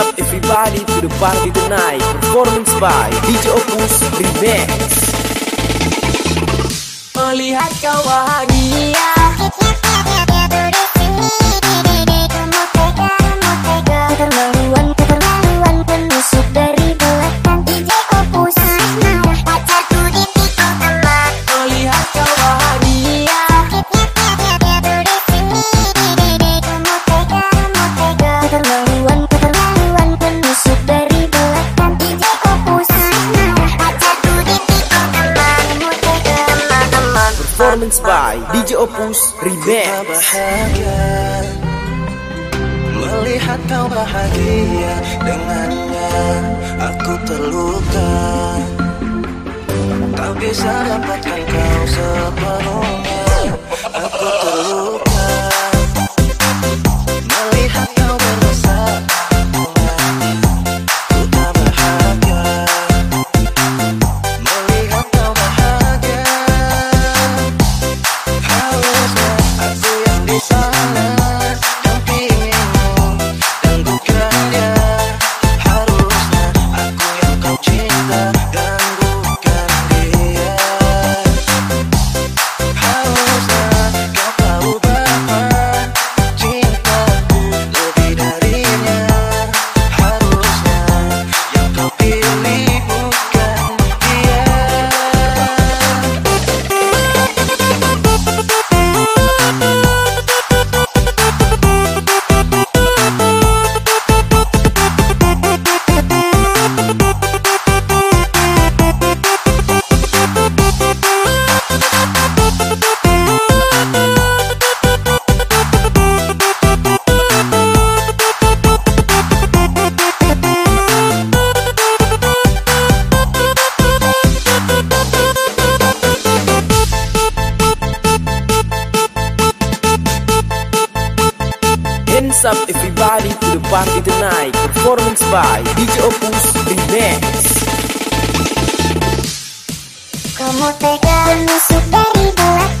up everybody to the party tonight. Performance by DJ Opus Remix. Melihat kau bahagia Performance by DJ Opus Remix. Melihat kau bahagia dengannya Aku terluka. Tak bisa dapatkan kau sepenuhnya Hands up everybody? To the party tonight. Performance by DJ Opus Remix. Menusuk dari belakang TikTok